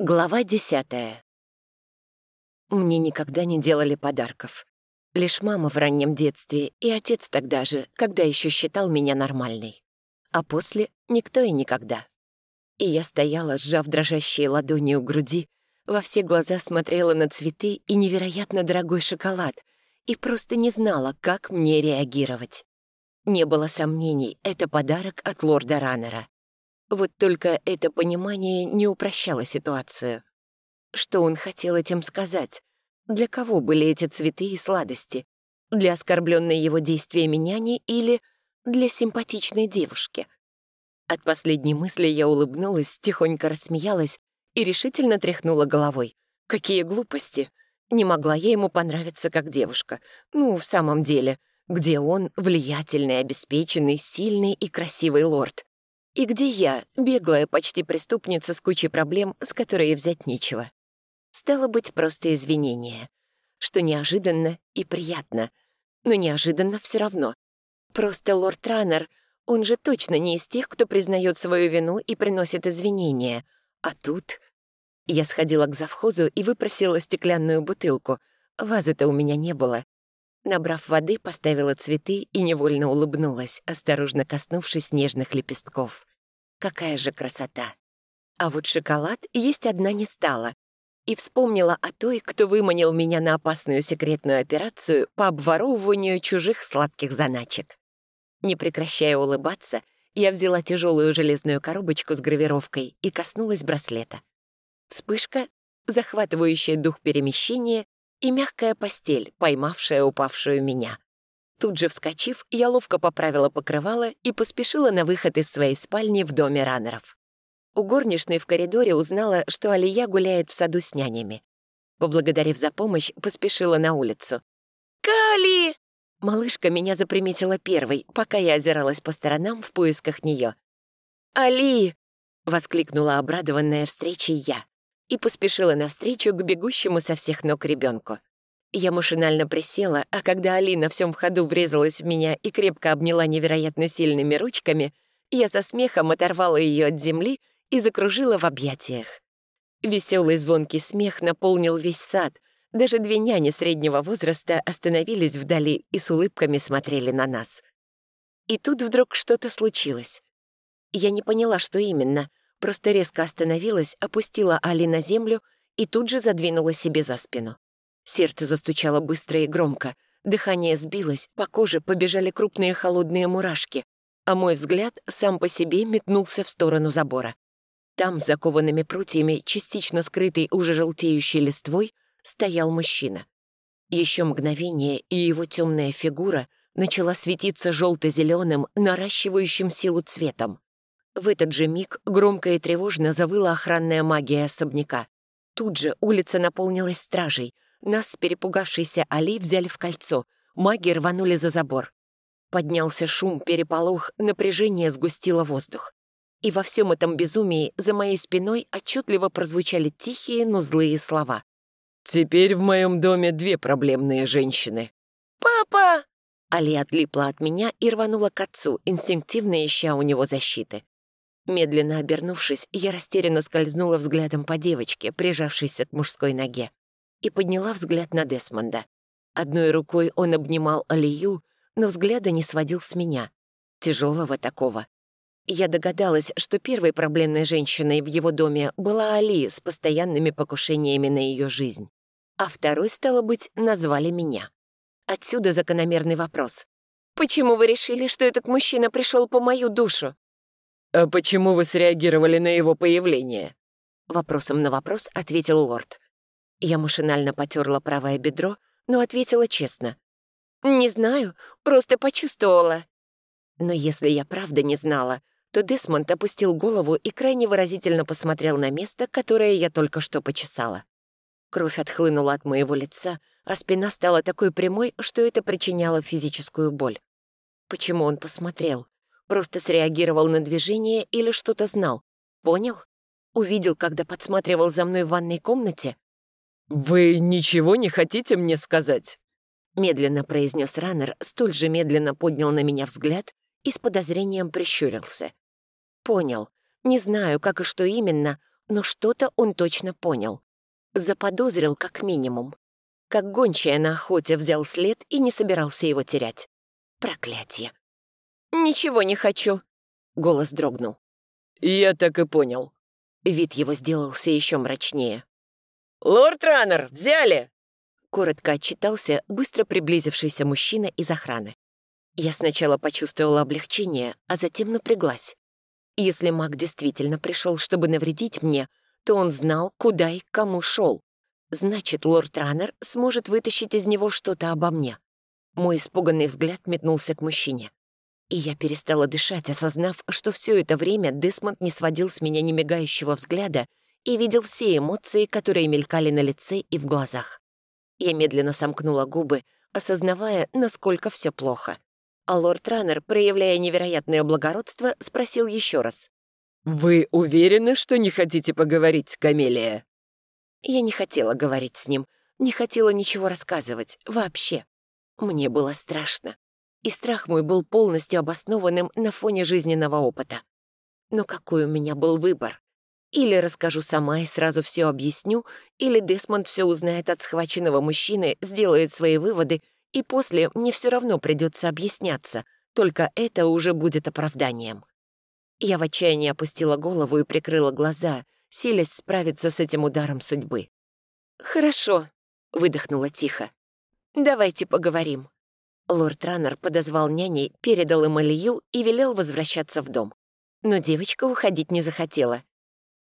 Глава десятая. Мне никогда не делали подарков. Лишь мама в раннем детстве и отец тогда же, когда еще считал меня нормальной. А после — никто и никогда. И я стояла, сжав дрожащие ладони у груди, во все глаза смотрела на цветы и невероятно дорогой шоколад и просто не знала, как мне реагировать. Не было сомнений, это подарок от лорда Раннера. Вот только это понимание не упрощало ситуацию. Что он хотел этим сказать? Для кого были эти цветы и сладости? Для оскорбленной его действиями няни или для симпатичной девушки? От последней мысли я улыбнулась, тихонько рассмеялась и решительно тряхнула головой. Какие глупости! Не могла я ему понравиться как девушка. Ну, в самом деле, где он влиятельный, обеспеченный, сильный и красивый лорд? И где я, беглая почти преступница с кучей проблем, с которой взять нечего? Стало быть, просто извинение. Что неожиданно и приятно. Но неожиданно все равно. Просто лорд Раннер, он же точно не из тех, кто признает свою вину и приносит извинения. А тут... Я сходила к завхозу и выпросила стеклянную бутылку. Вазы-то у меня не было. Набрав воды, поставила цветы и невольно улыбнулась, осторожно коснувшись нежных лепестков. Какая же красота! А вот шоколад есть одна не стала. И вспомнила о той, кто выманил меня на опасную секретную операцию по обворовыванию чужих сладких заначек. Не прекращая улыбаться, я взяла тяжелую железную коробочку с гравировкой и коснулась браслета. Вспышка, захватывающая дух перемещения и мягкая постель, поймавшая упавшую меня. Тут же вскочив, я ловко поправила покрывало и поспешила на выход из своей спальни в доме раннеров. У горничной в коридоре узнала, что Алия гуляет в саду с нянями. Поблагодарив за помощь, поспешила на улицу. «Кали!» Малышка меня заприметила первой, пока я озиралась по сторонам в поисках нее. «Али!» — воскликнула обрадованная встречей я и поспешила навстречу к бегущему со всех ног ребенку. Я машинально присела, а когда Алина всем в ходу врезалась в меня и крепко обняла невероятно сильными ручками, я со смехом оторвала ее от земли и закружила в объятиях. Веселый звонкий смех наполнил весь сад. Даже две няни среднего возраста остановились вдали и с улыбками смотрели на нас. И тут вдруг что-то случилось. Я не поняла, что именно, просто резко остановилась, опустила Али на землю и тут же задвинула себе за спину. Сердце застучало быстро и громко, дыхание сбилось, по коже побежали крупные холодные мурашки, а мой взгляд сам по себе метнулся в сторону забора. Там, закованными прутьями, частично скрытый уже желтеющей листвой, стоял мужчина. Еще мгновение, и его темная фигура начала светиться желто-зеленым, наращивающим силу цветом. В этот же миг громко и тревожно завыла охранная магия особняка. Тут же улица наполнилась стражей — нас, перепугавшийся Али, взяли в кольцо. Маги рванули за забор. Поднялся шум, переполох, напряжение сгустило воздух. И во всем этом безумии за моей спиной отчетливо прозвучали тихие, но злые слова. «Теперь в моем доме две проблемные женщины». «Папа!» Али отлипла от меня и рванула к отцу, инстинктивно ища у него защиты. Медленно обернувшись, я растерянно скользнула взглядом по девочке, прижавшейся к мужской ноге и подняла взгляд на Десмонда. Одной рукой он обнимал Алию, но взгляда не сводил с меня. Тяжелого такого. Я догадалась, что первой проблемной женщиной в его доме была Али с постоянными покушениями на ее жизнь. А второй, стало быть, назвали меня. Отсюда закономерный вопрос. «Почему вы решили, что этот мужчина пришел по мою душу?» «А почему вы среагировали на его появление?» Вопросом на вопрос ответил лорд. Я машинально потерла правое бедро, но ответила честно. «Не знаю, просто почувствовала». Но если я правда не знала, то Десмонд опустил голову и крайне выразительно посмотрел на место, которое я только что почесала. Кровь отхлынула от моего лица, а спина стала такой прямой, что это причиняло физическую боль. Почему он посмотрел? Просто среагировал на движение или что-то знал? Понял? Увидел, когда подсматривал за мной в ванной комнате? «Вы ничего не хотите мне сказать?» Медленно произнес Раннер, столь же медленно поднял на меня взгляд и с подозрением прищурился. «Понял. Не знаю, как и что именно, но что-то он точно понял. Заподозрил как минимум. Как гончая на охоте взял след и не собирался его терять. Проклятье. «Ничего не хочу», — голос дрогнул. «Я так и понял». Вид его сделался еще мрачнее. «Лорд Раннер, взяли!» Коротко отчитался быстро приблизившийся мужчина из охраны. Я сначала почувствовала облегчение, а затем напряглась. Если маг действительно пришел, чтобы навредить мне, то он знал, куда и к кому шел. Значит, лорд Раннер сможет вытащить из него что-то обо мне. Мой испуганный взгляд метнулся к мужчине. И я перестала дышать, осознав, что все это время Десмонд не сводил с меня немигающего взгляда и видел все эмоции, которые мелькали на лице и в глазах. Я медленно сомкнула губы, осознавая, насколько все плохо. А лорд Раннер, проявляя невероятное благородство, спросил еще раз. «Вы уверены, что не хотите поговорить, Камелия?» Я не хотела говорить с ним, не хотела ничего рассказывать, вообще. Мне было страшно. И страх мой был полностью обоснованным на фоне жизненного опыта. Но какой у меня был выбор? Или расскажу сама и сразу все объясню, или Десмонд все узнает от схваченного мужчины, сделает свои выводы, и после мне все равно придется объясняться, только это уже будет оправданием. Я в отчаянии опустила голову и прикрыла глаза, силясь справиться с этим ударом судьбы. «Хорошо», — выдохнула тихо. «Давайте поговорим». Лорд Раннер подозвал няней, передал им Алию и велел возвращаться в дом. Но девочка уходить не захотела.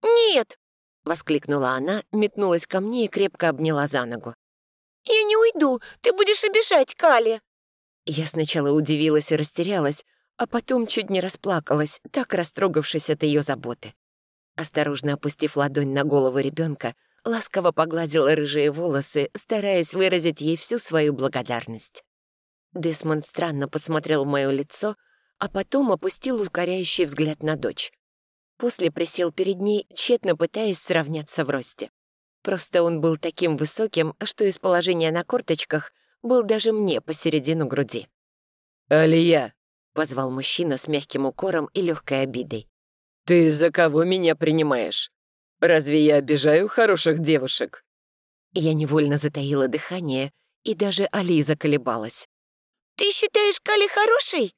«Нет!» — воскликнула она, метнулась ко мне и крепко обняла за ногу. «Я не уйду, ты будешь обижать Кали!» Я сначала удивилась и растерялась, а потом чуть не расплакалась, так растрогавшись от ее заботы. Осторожно опустив ладонь на голову ребенка, ласково погладила рыжие волосы, стараясь выразить ей всю свою благодарность. Десмонд странно посмотрел в мое лицо, а потом опустил ускоряющий взгляд на дочь. После присел перед ней, тщетно пытаясь сравняться в росте. Просто он был таким высоким, что из положения на корточках был даже мне посередину груди. «Алия!» — позвал мужчина с мягким укором и легкой обидой. «Ты за кого меня принимаешь? Разве я обижаю хороших девушек?» Я невольно затаила дыхание, и даже Али заколебалась. «Ты считаешь Кали хорошей?»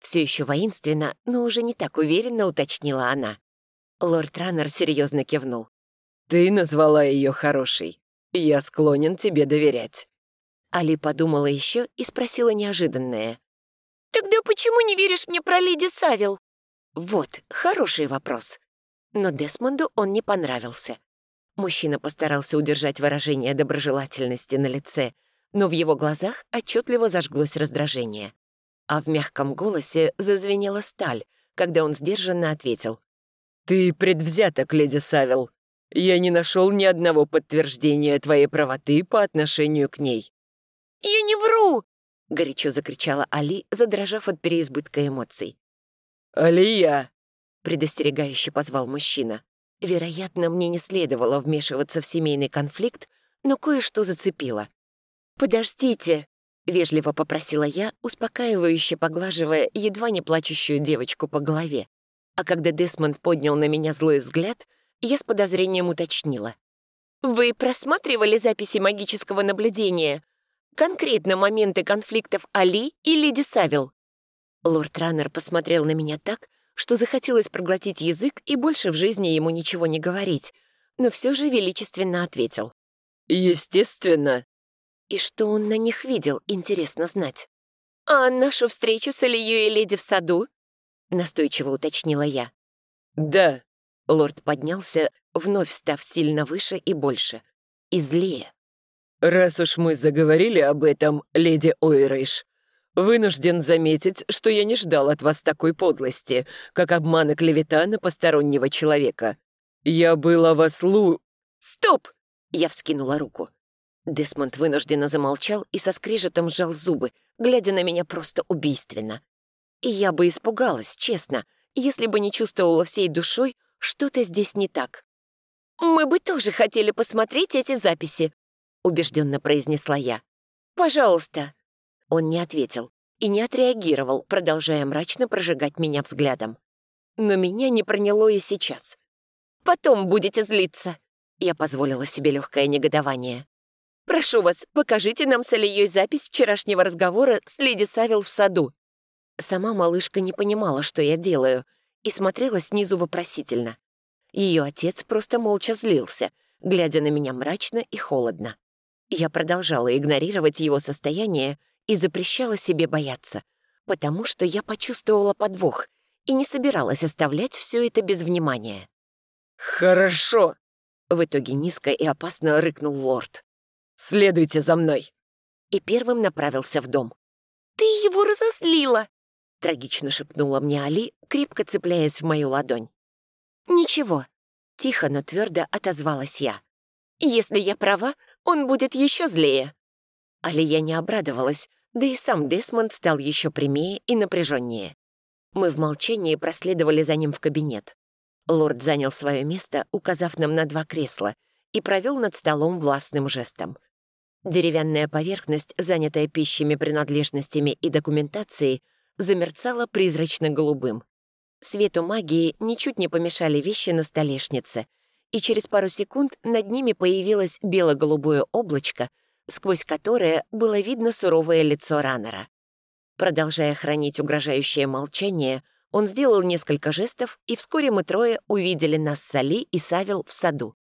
Все еще воинственно, но уже не так уверенно уточнила она. Лорд Раннер серьезно кивнул. «Ты назвала ее хорошей. Я склонен тебе доверять». Али подумала еще и спросила неожиданное. «Тогда почему не веришь мне про леди Савил?» Вот, хороший вопрос. Но Десмонду он не понравился. Мужчина постарался удержать выражение доброжелательности на лице, но в его глазах отчетливо зажглось раздражение. А в мягком голосе зазвенела сталь, когда он сдержанно ответил. «Ты предвзяток, леди Савил. Я не нашел ни одного подтверждения твоей правоты по отношению к ней». «Я не вру!» — горячо закричала Али, задрожав от переизбытка эмоций. «Алия!» — предостерегающе позвал мужчина. Вероятно, мне не следовало вмешиваться в семейный конфликт, но кое-что зацепило. «Подождите!» — вежливо попросила я, успокаивающе поглаживая едва не плачущую девочку по голове. А когда Десмонд поднял на меня злой взгляд, я с подозрением уточнила. «Вы просматривали записи магического наблюдения? Конкретно моменты конфликтов Али и Леди Савил?» Лорд Раннер посмотрел на меня так, что захотелось проглотить язык и больше в жизни ему ничего не говорить, но все же величественно ответил. «Естественно». И что он на них видел, интересно знать. «А нашу встречу с Ильей и леди в саду?» Настойчиво уточнила я. «Да». Лорд поднялся, вновь став сильно выше и больше. И злее. «Раз уж мы заговорили об этом, леди Ойрейш, вынужден заметить, что я не ждал от вас такой подлости, как обман и клевета на постороннего человека. Я был о вас лу...» «Стоп!» — я вскинула руку. Десмонд вынужденно замолчал и со скрежетом сжал зубы, глядя на меня просто убийственно. И я бы испугалась, честно, если бы не чувствовала всей душой, что-то здесь не так. «Мы бы тоже хотели посмотреть эти записи», — убежденно произнесла я. «Пожалуйста». Он не ответил и не отреагировал, продолжая мрачно прожигать меня взглядом. Но меня не проняло и сейчас. Потом будете злиться. Я позволила себе легкое негодование. Прошу вас, покажите нам с Алией запись вчерашнего разговора с леди Савил в саду. Сама малышка не понимала, что я делаю, и смотрела снизу вопросительно. Ее отец просто молча злился, глядя на меня мрачно и холодно. Я продолжала игнорировать его состояние и запрещала себе бояться, потому что я почувствовала подвох и не собиралась оставлять все это без внимания. «Хорошо!» — в итоге низко и опасно рыкнул лорд. «Следуйте за мной!» И первым направился в дом. «Ты его разослила!» — трагично шепнула мне Али, крепко цепляясь в мою ладонь. «Ничего», — тихо, но твердо отозвалась я. «Если я права, он будет еще злее». Алия не обрадовалась, да и сам Десмонд стал еще прямее и напряженнее. Мы в молчании проследовали за ним в кабинет. Лорд занял свое место, указав нам на два кресла, и провел над столом властным жестом. Деревянная поверхность, занятая пищими принадлежностями и документацией, замерцала призрачно-голубым. Свету магии ничуть не помешали вещи на столешнице, и через пару секунд над ними появилось бело-голубое облачко, сквозь которое было видно суровое лицо раннера. Продолжая хранить угрожающее молчание, он сделал несколько жестов, и вскоре мы трое увидели нас с Али и Савил в саду.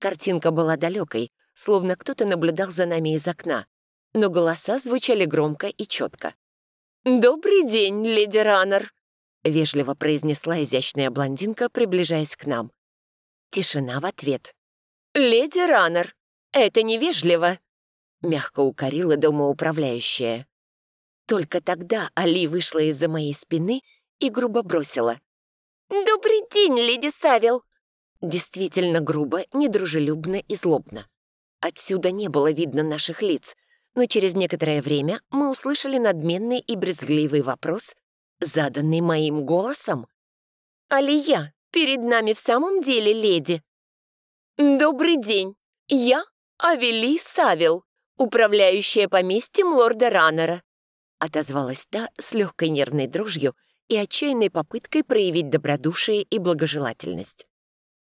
Картинка была далекой, словно кто-то наблюдал за нами из окна, но голоса звучали громко и четко. «Добрый день, леди Раннер!» — вежливо произнесла изящная блондинка, приближаясь к нам. Тишина в ответ. «Леди Раннер, это невежливо!» — мягко укорила домоуправляющая. Только тогда Али вышла из-за моей спины и грубо бросила. «Добрый день, леди Савил!» Действительно грубо, недружелюбно и злобно. Отсюда не было видно наших лиц, но через некоторое время мы услышали надменный и брезгливый вопрос, заданный моим голосом. «Алия, перед нами в самом деле леди!» «Добрый день! Я Авели Савил, управляющая поместьем лорда Раннера. — отозвалась та с легкой нервной дрожью и отчаянной попыткой проявить добродушие и благожелательность.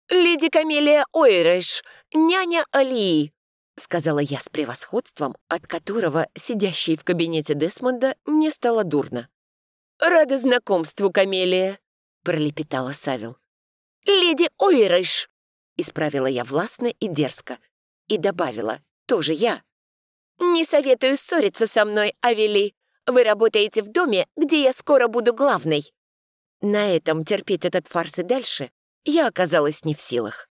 «Леди Камелия Ойреш, няня Алии», — сказала я с превосходством, от которого, сидящей в кабинете Десмонда, мне стало дурно. «Рада знакомству, Камелия», — пролепетала Савил. «Леди Ойреш», — исправила я властно и дерзко, и добавила, тоже я. «Не советую ссориться со мной, Авели. Вы работаете в доме, где я скоро буду главной». На этом терпеть этот фарс и дальше я оказалась не в силах.